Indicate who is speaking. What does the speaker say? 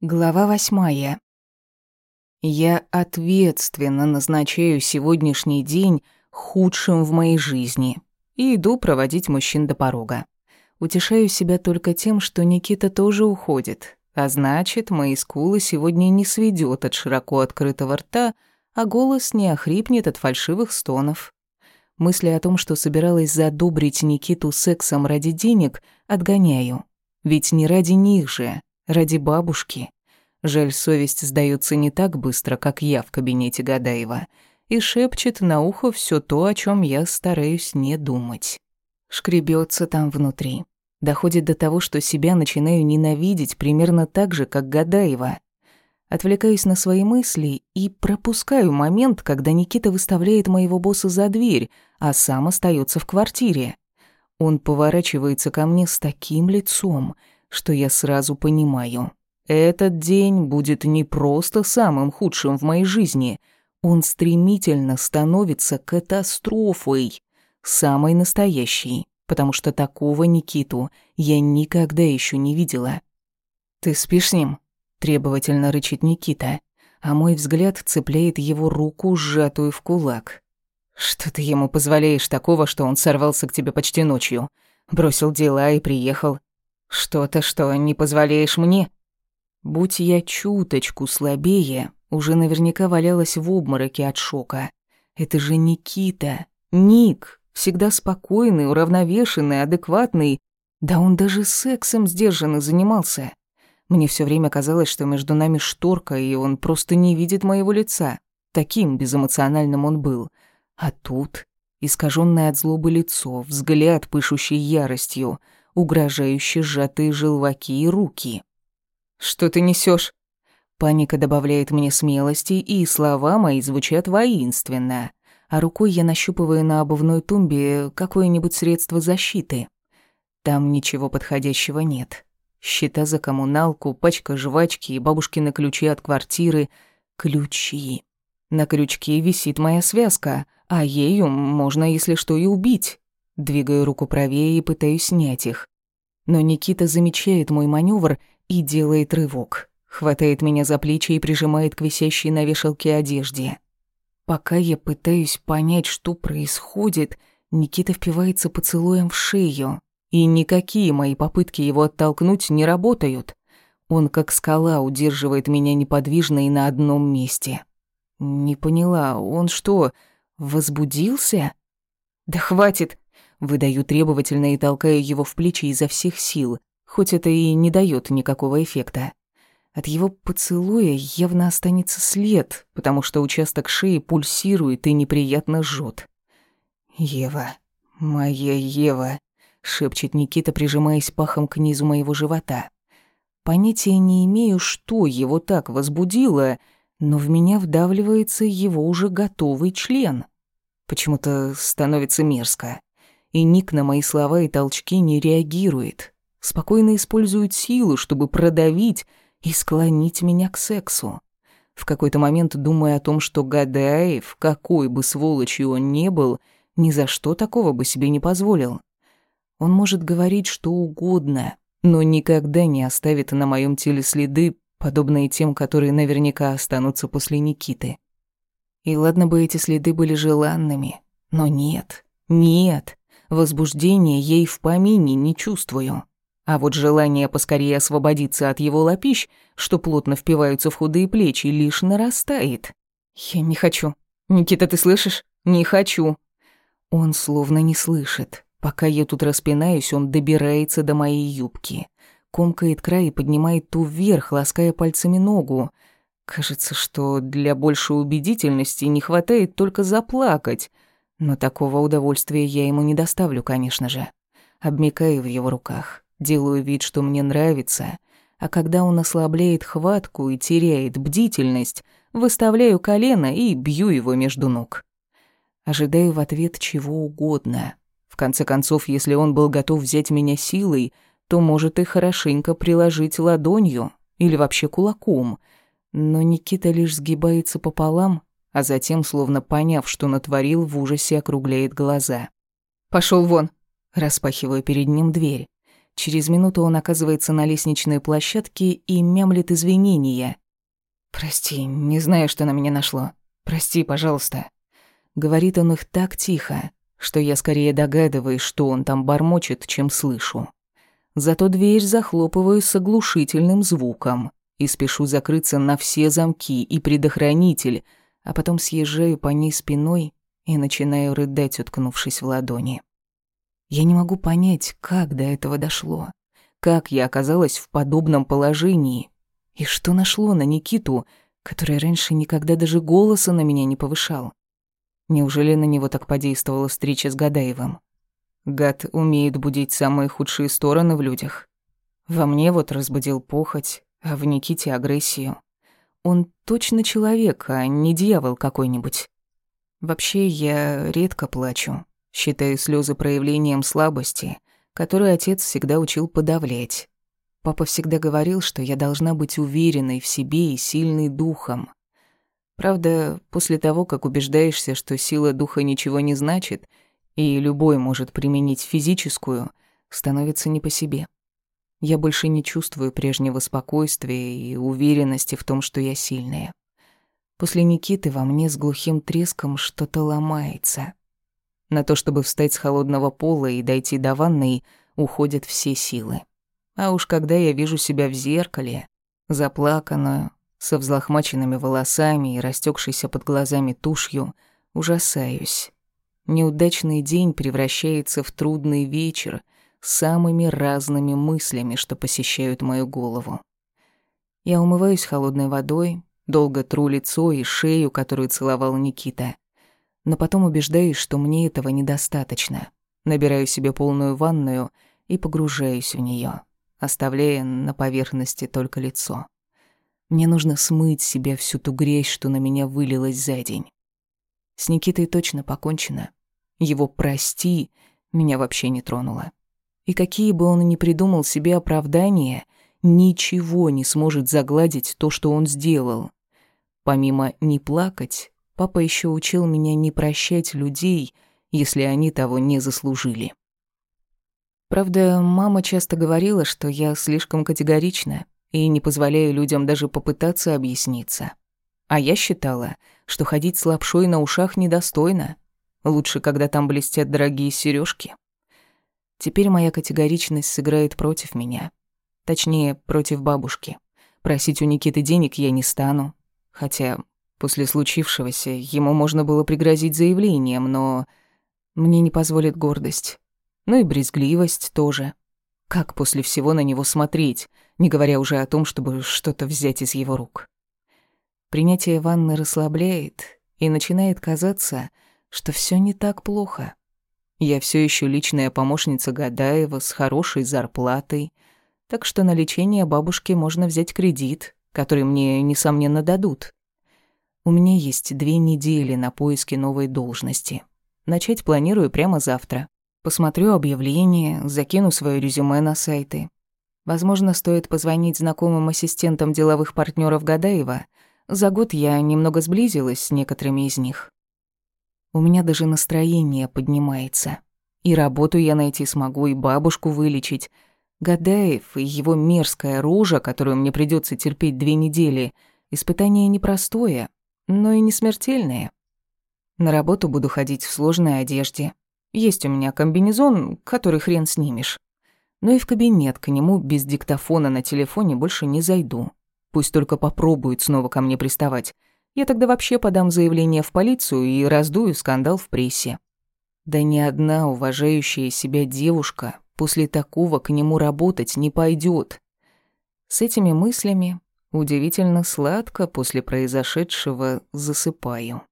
Speaker 1: Глава восьмая. Я ответственно назначаю сегодняшний день худшим в моей жизни и иду проводить мужчин до порога. Утешаю себя только тем, что Никита тоже уходит, а значит, мои скулы сегодня не сведёт от широко открытого рта, а голос не охрипнет от фальшивых стонов. Мысли о том, что собиралась задобрить Никиту сексом ради денег, отгоняю. Ведь не ради них же, Ради бабушки. Жаль, совесть сдается не так быстро, как я в кабинете Гадаева, и шепчет на ухо все то, о чем я стараюсь не думать. Шкребется там внутри. Доходит до того, что себя начинаю ненавидеть примерно так же, как Гадаева. Отвлекаюсь на свои мысли и пропускаю момент, когда Никита выставляет моего босса за дверь, а сам остается в квартире. Он поворачивается ко мне с таким лицом, что я сразу понимаю. Этот день будет не просто самым худшим в моей жизни, он стремительно становится катастрофой, самой настоящей, потому что такого Никиту я никогда еще не видела. «Ты спишь с ним?» – требовательно рычит Никита, а мой взгляд цепляет его руку, сжатую в кулак. «Что ты ему позволяешь такого, что он сорвался к тебе почти ночью? Бросил дела и приехал. Что-то, что не позволяешь мне? Будь я чуточку слабее, уже наверняка валялась в обмороке от шока. Это же Никита. Ник. Всегда спокойный, уравновешенный, адекватный. Да он даже сексом сдержанно занимался. Мне все время казалось, что между нами шторка, и он просто не видит моего лица. Таким безэмоциональным он был. А тут искаженное от злобы лицо, взгляд, пышущий яростью — угрожающе сжатые желваки и руки. «Что ты несешь? Паника добавляет мне смелости, и слова мои звучат воинственно, а рукой я нащупываю на обувной тумбе какое-нибудь средство защиты. Там ничего подходящего нет. Счета за коммуналку, пачка жвачки и бабушкины ключи от квартиры. Ключи. На крючке висит моя связка, а ею можно, если что, и убить. Двигаю руку правее и пытаюсь снять их. Но Никита замечает мой маневр и делает рывок. Хватает меня за плечи и прижимает к висящей на вешалке одежде. Пока я пытаюсь понять, что происходит, Никита впивается поцелуем в шею. И никакие мои попытки его оттолкнуть не работают. Он как скала удерживает меня неподвижно и на одном месте. Не поняла, он что, возбудился? Да хватит, Выдаю требовательно и толкаю его в плечи изо всех сил, хоть это и не дает никакого эффекта. От его поцелуя явно останется след, потому что участок шеи пульсирует и неприятно жжет. «Ева, моя Ева», — шепчет Никита, прижимаясь пахом к низу моего живота. Понятия не имею, что его так возбудило, но в меня вдавливается его уже готовый член. Почему-то становится мерзко и Ник на мои слова и толчки не реагирует. Спокойно использует силу, чтобы продавить и склонить меня к сексу. В какой-то момент думая о том, что Гадаев, какой бы сволочью он ни был, ни за что такого бы себе не позволил. Он может говорить что угодно, но никогда не оставит на моем теле следы, подобные тем, которые наверняка останутся после Никиты. И ладно бы эти следы были желанными, но нет, нет. Возбуждения ей в помине не чувствую. А вот желание поскорее освободиться от его лапищ, что плотно впиваются в худые плечи, лишь нарастает. «Я не хочу. Никита, ты слышишь? Не хочу». Он словно не слышит. Пока я тут распинаюсь, он добирается до моей юбки. Комкает край и поднимает ту вверх, лаская пальцами ногу. Кажется, что для большей убедительности не хватает только заплакать — но такого удовольствия я ему не доставлю, конечно же. Обмикаю в его руках, делаю вид, что мне нравится, а когда он ослабляет хватку и теряет бдительность, выставляю колено и бью его между ног. Ожидаю в ответ чего угодно. В конце концов, если он был готов взять меня силой, то может и хорошенько приложить ладонью или вообще кулаком. Но Никита лишь сгибается пополам а затем, словно поняв, что натворил, в ужасе округляет глаза. Пошел вон!» Распахиваю перед ним дверь. Через минуту он оказывается на лестничной площадке и мямлит извинения. «Прости, не знаю, что на меня нашло. Прости, пожалуйста». Говорит он их так тихо, что я скорее догадываюсь, что он там бормочет, чем слышу. Зато дверь захлопываю с оглушительным звуком и спешу закрыться на все замки и предохранитель, а потом съезжаю по ней спиной и начинаю рыдать, уткнувшись в ладони. Я не могу понять, как до этого дошло, как я оказалась в подобном положении и что нашло на Никиту, который раньше никогда даже голоса на меня не повышал. Неужели на него так подействовала встреча с Гадаевым? Гад умеет будить самые худшие стороны в людях. Во мне вот разбудил похоть, а в Никите агрессию. Он точно человек, а не дьявол какой-нибудь. Вообще, я редко плачу, считаю слезы проявлением слабости, которую отец всегда учил подавлять. Папа всегда говорил, что я должна быть уверенной в себе и сильной духом. Правда, после того, как убеждаешься, что сила духа ничего не значит — и любой может применить физическую, становится не по себе. Я больше не чувствую прежнего спокойствия и уверенности в том, что я сильная. После Никиты во мне с глухим треском что-то ломается. На то, чтобы встать с холодного пола и дойти до ванной, уходят все силы. А уж когда я вижу себя в зеркале, заплаканную, со взлохмаченными волосами и растекшейся под глазами тушью, ужасаюсь. Неудачный день превращается в трудный вечер самыми разными мыслями, что посещают мою голову. Я умываюсь холодной водой, долго тру лицо и шею, которую целовал Никита. Но потом убеждаюсь, что мне этого недостаточно. Набираю себе полную ванную и погружаюсь в нее, оставляя на поверхности только лицо. Мне нужно смыть себе всю ту грязь, что на меня вылилась за день. С Никитой точно покончено. Его «прости» меня вообще не тронуло. И какие бы он ни придумал себе оправдания, ничего не сможет загладить то, что он сделал. Помимо «не плакать», папа еще учил меня не прощать людей, если они того не заслужили. Правда, мама часто говорила, что я слишком категорична и не позволяю людям даже попытаться объясниться. А я считала, что ходить с лапшой на ушах недостойно, Лучше, когда там блестят дорогие сережки. Теперь моя категоричность сыграет против меня. Точнее, против бабушки. Просить у Никиты денег я не стану. Хотя после случившегося ему можно было пригрозить заявлением, но мне не позволит гордость. Ну и брезгливость тоже. Как после всего на него смотреть, не говоря уже о том, чтобы что-то взять из его рук? Принятие ванны расслабляет, и начинает казаться, что все не так плохо. Я все еще личная помощница Гадаева с хорошей зарплатой, так что на лечение бабушки можно взять кредит, который мне, несомненно, дадут. У меня есть две недели на поиски новой должности. Начать планирую прямо завтра. Посмотрю объявление, закину свое резюме на сайты. Возможно, стоит позвонить знакомым ассистентам деловых партнеров Гадаева. За год я немного сблизилась с некоторыми из них. У меня даже настроение поднимается. И работу я найти смогу, и бабушку вылечить. Гадаев и его мерзкая рожа, которую мне придется терпеть две недели, испытание непростое, но и не смертельное. На работу буду ходить в сложной одежде. Есть у меня комбинезон, который хрен снимешь. Но и в кабинет к нему без диктофона на телефоне больше не зайду. Пусть только попробует снова ко мне приставать. Я тогда вообще подам заявление в полицию и раздую скандал в прессе. Да ни одна уважающая себя девушка после такого к нему работать не пойдет. С этими мыслями удивительно сладко после произошедшего засыпаю.